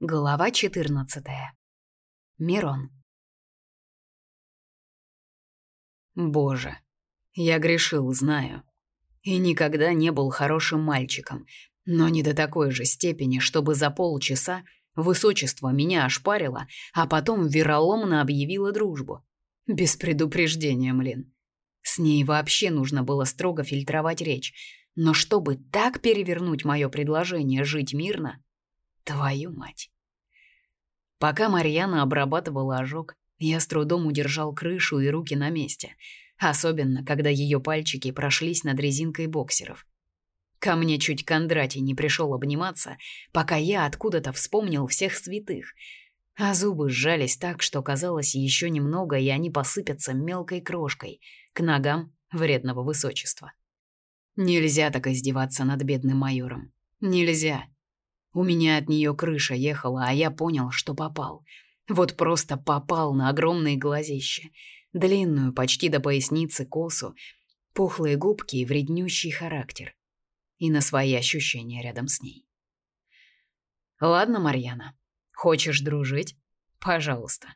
Глава 14. Мирон. Боже, я грешил, знаю. И никогда не был хорошим мальчиком, но не до такой же степени, чтобы за полчаса высочество меня ошпарило, а потом вероломно объявило дружбу. Без предупреждения, млин. С ней вообще нужно было строго фильтровать речь, но чтобы так перевернуть мое предложение жить мирно, Твою мать. Пока Марьяна обрабатывала ожог, я с трудом удержал крышу и руки на месте, особенно когда ее пальчики прошлись над резинкой боксеров. Ко мне чуть Кондратий не пришел обниматься, пока я откуда-то вспомнил всех святых, а зубы сжались так, что казалось еще немного, и они посыпятся мелкой крошкой к ногам вредного высочества. Нельзя так издеваться над бедным майором. Нельзя. У меня от нее крыша ехала, а я понял, что попал. Вот просто попал на огромные глазища, длинную, почти до поясницы косу, пухлые губки и вреднющий характер. И на свои ощущения рядом с ней. Ладно, Марьяна, хочешь дружить? Пожалуйста.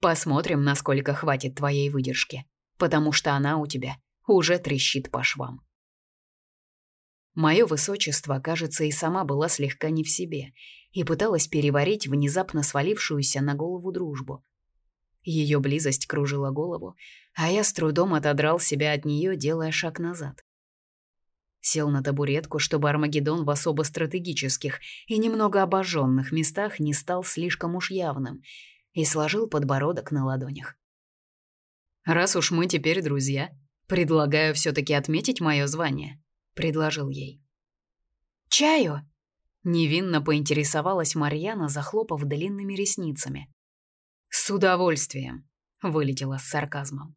Посмотрим, насколько хватит твоей выдержки, потому что она у тебя уже трещит по швам. Мое высочество, кажется, и сама была слегка не в себе и пыталась переварить внезапно свалившуюся на голову дружбу. Ее близость кружила голову, а я с трудом отодрал себя от нее, делая шаг назад. Сел на табуретку, чтобы Армагеддон в особо стратегических и немного обожженных местах не стал слишком уж явным, и сложил подбородок на ладонях. «Раз уж мы теперь друзья, предлагаю все-таки отметить мое звание», предложил ей. «Чаю?» — невинно поинтересовалась Марьяна, захлопав длинными ресницами. «С удовольствием», — вылетела с сарказмом.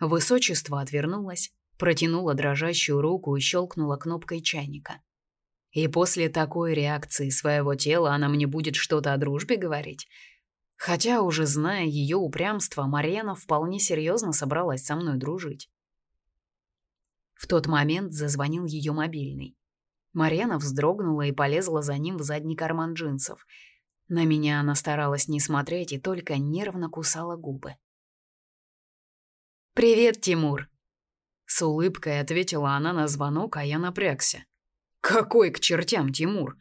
Высочество отвернулось, протянула дрожащую руку и щелкнула кнопкой чайника. И после такой реакции своего тела она мне будет что-то о дружбе говорить. Хотя, уже зная ее упрямство, Марьяна вполне серьезно собралась со мной дружить. В тот момент зазвонил ее мобильный. Марьяна вздрогнула и полезла за ним в задний карман джинсов. На меня она старалась не смотреть и только нервно кусала губы. «Привет, Тимур!» С улыбкой ответила она на звонок, а я напрягся. «Какой к чертям Тимур?»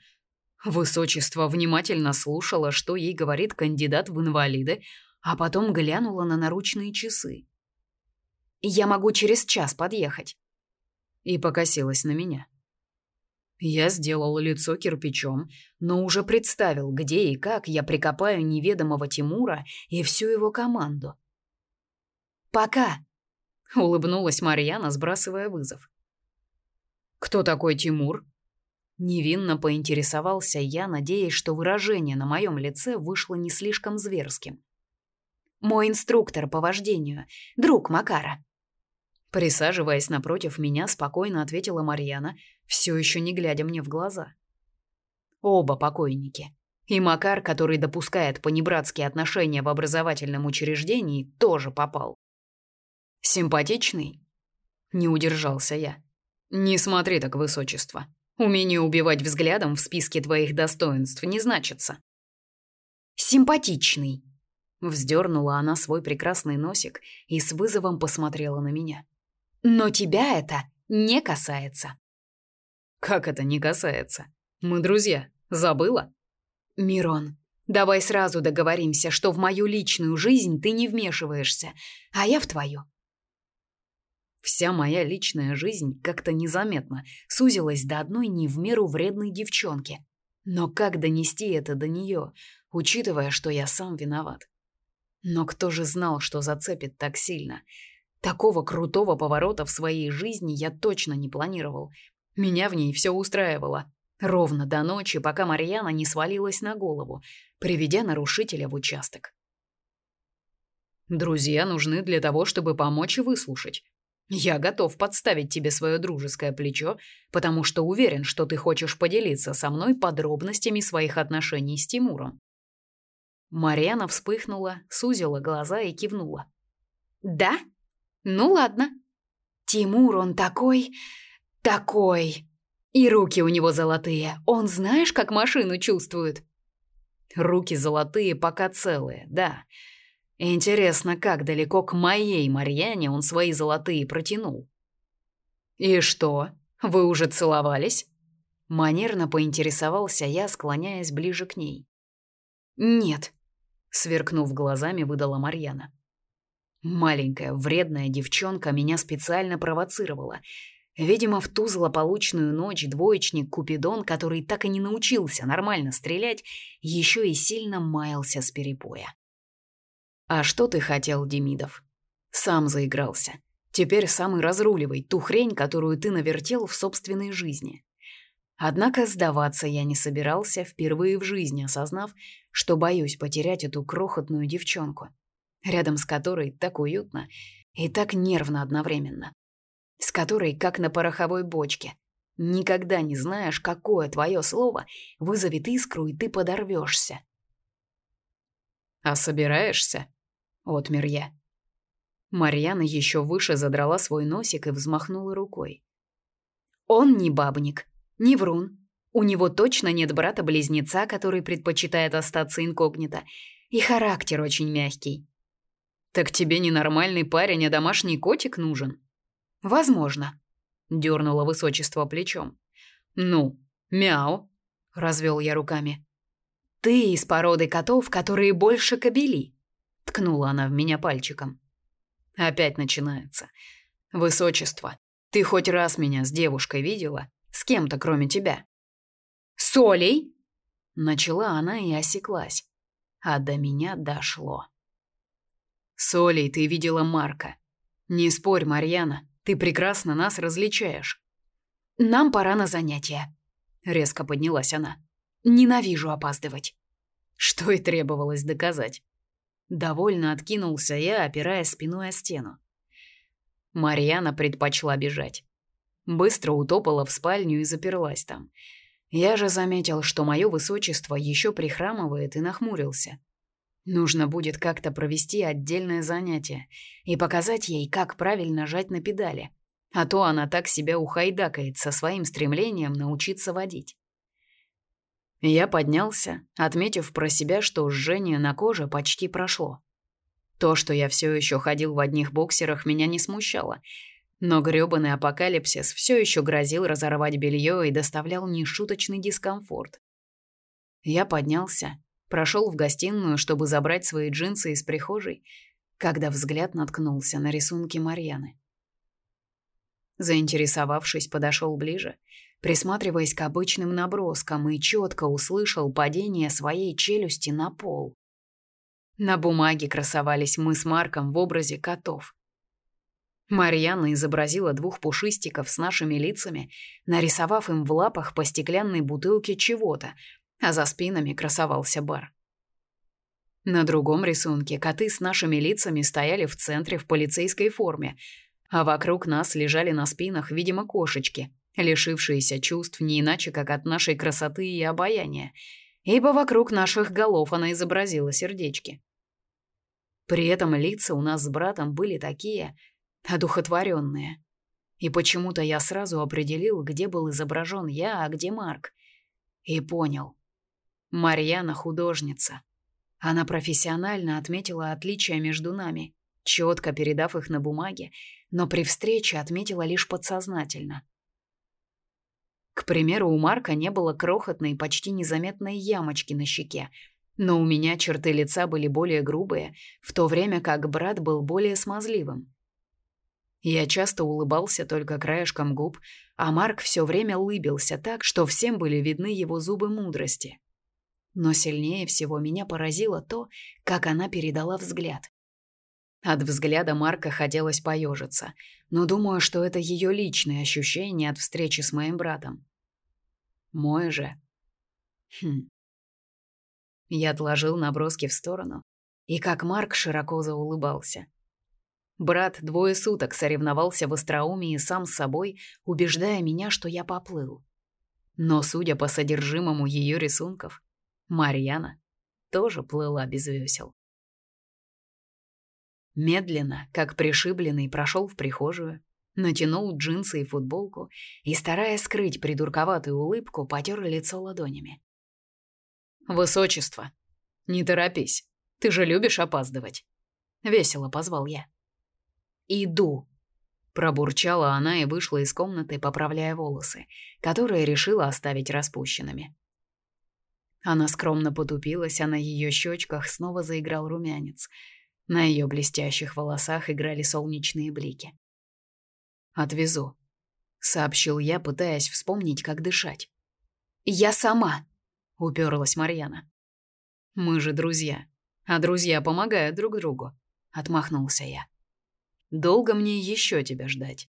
Высочество внимательно слушала, что ей говорит кандидат в инвалиды, а потом глянула на наручные часы. «Я могу через час подъехать» и покосилась на меня. Я сделал лицо кирпичом, но уже представил, где и как я прикопаю неведомого Тимура и всю его команду. «Пока!» — улыбнулась Марьяна, сбрасывая вызов. «Кто такой Тимур?» Невинно поинтересовался я, надеясь, что выражение на моем лице вышло не слишком зверским. «Мой инструктор по вождению, друг Макара», Присаживаясь напротив меня, спокойно ответила Марьяна, все еще не глядя мне в глаза. Оба покойники. И Макар, который допускает понебратские отношения в образовательном учреждении, тоже попал. Симпатичный? Не удержался я. Не смотри так, высочество. Умение убивать взглядом в списке твоих достоинств не значится. Симпатичный. Вздернула она свой прекрасный носик и с вызовом посмотрела на меня. Но тебя это не касается. Как это не касается? Мы друзья. Забыла? Мирон, давай сразу договоримся, что в мою личную жизнь ты не вмешиваешься, а я в твою. Вся моя личная жизнь как-то незаметно сузилась до одной не в меру вредной девчонки. Но как донести это до нее, учитывая, что я сам виноват? Но кто же знал, что зацепит так сильно? Такого крутого поворота в своей жизни я точно не планировал. Меня в ней все устраивало. Ровно до ночи, пока Марьяна не свалилась на голову, приведя нарушителя в участок. Друзья нужны для того, чтобы помочь и выслушать. Я готов подставить тебе свое дружеское плечо, потому что уверен, что ты хочешь поделиться со мной подробностями своих отношений с Тимуром. Марьяна вспыхнула, сузила глаза и кивнула. Да? Ну ладно. Тимур он такой, такой. И руки у него золотые. Он знаешь, как машину чувствует? Руки золотые, пока целые, да. Интересно, как далеко к моей Марьяне он свои золотые протянул. «И что, вы уже целовались?» Манерно поинтересовался я, склоняясь ближе к ней. «Нет», — сверкнув глазами, выдала Марьяна. Маленькая, вредная девчонка меня специально провоцировала. Видимо, в ту злополучную ночь двоечник Купидон, который так и не научился нормально стрелять, еще и сильно маялся с перепоя. «А что ты хотел, Демидов?» «Сам заигрался. Теперь сам и разруливай ту хрень, которую ты навертел в собственной жизни». Однако сдаваться я не собирался, впервые в жизни осознав, что боюсь потерять эту крохотную девчонку, рядом с которой так уютно и так нервно одновременно, с которой как на пороховой бочке. Никогда не знаешь, какое твое слово вызовет искру, и ты подорвешься. «А собираешься?» — отмер я. Марьяна еще выше задрала свой носик и взмахнула рукой. «Он не бабник», не врун. У него точно нет брата-близнеца, который предпочитает остаться инкогнито. И характер очень мягкий. Так тебе не нормальный парень, а домашний котик нужен? Возможно. Дёрнуло высочество плечом. Ну, мяу. Развел я руками. Ты из породы котов, которые больше кобели. Ткнула она в меня пальчиком. Опять начинается. Высочество, ты хоть раз меня с девушкой видела? С кем-то, кроме тебя. С Олей? Начала она и осеклась. А до меня дошло. С Олей ты видела Марка. Не спорь, Марьяна, ты прекрасно нас различаешь. Нам пора на занятия. Резко поднялась она. Ненавижу опаздывать. Что и требовалось доказать. Довольно откинулся я, опираясь спиной о стену. Марьяна предпочла бежать. Быстро утопала в спальню и заперлась там. Я же заметил, что мое высочество еще прихрамывает и нахмурился. Нужно будет как-то провести отдельное занятие и показать ей, как правильно жать на педали. А то она так себя ухайдакает со своим стремлением научиться водить. Я поднялся, отметив про себя, что жжение на коже почти прошло. То, что я все еще ходил в одних боксерах, меня не смущало — но грёбаный апокалипсис все еще грозил разорвать белье и доставлял нешуточный дискомфорт. Я поднялся, прошел в гостиную, чтобы забрать свои джинсы из прихожей, когда взгляд наткнулся на рисунки Марьяны. Заинтересовавшись, подошел ближе, присматриваясь к обычным наброскам и четко услышал падение своей челюсти на пол. На бумаге красовались мы с Марком в образе котов. Марьяна изобразила двух пушистиков с нашими лицами, нарисовав им в лапах по стеклянной бутылке чего-то, а за спинами красовался бар. На другом рисунке коты с нашими лицами стояли в центре в полицейской форме, а вокруг нас лежали на спинах, видимо, кошечки, лишившиеся чувств не иначе, как от нашей красоты и обаяния, ибо вокруг наших голов она изобразила сердечки. При этом лица у нас с братом были такие, одухотворенные. И почему-то я сразу определил, где был изображен я, а где Марк. И понял. Марьяна художница. Она профессионально отметила отличия между нами, четко передав их на бумаге, но при встрече отметила лишь подсознательно. К примеру, у Марка не было крохотной, почти незаметной ямочки на щеке, но у меня черты лица были более грубые, в то время как брат был более смазливым. Я часто улыбался только краешком губ, а Марк все время улыбился так, что всем были видны его зубы мудрости. Но сильнее всего меня поразило то, как она передала взгляд. От взгляда Марка хотелось поежиться, но думаю, что это ее личные ощущения от встречи с моим братом. Мой же... Хм. Я отложил наброски в сторону, и как Марк широко заулыбался. Брат двое суток соревновался в остроумии сам с собой, убеждая меня, что я поплыл. Но, судя по содержимому ее рисунков, Марьяна тоже плыла без весел. Медленно, как пришибленный, прошел в прихожую, натянул джинсы и футболку и, стараясь скрыть придурковатую улыбку, потер лицо ладонями. «Высочество, Не торопись, ты же любишь опаздывать. Весело позвал я. Иду. Пробурчала она и вышла из комнаты, поправляя волосы, которые решила оставить распущенными. Она скромно потупилась, а на ее щечках снова заиграл румянец. На ее блестящих волосах играли солнечные блики. «Отвезу», — сообщил я, пытаясь вспомнить, как дышать. «Я сама», — уперлась Марьяна. «Мы же друзья, а друзья помогают друг другу», — отмахнулся я. «Долго мне еще тебя ждать?»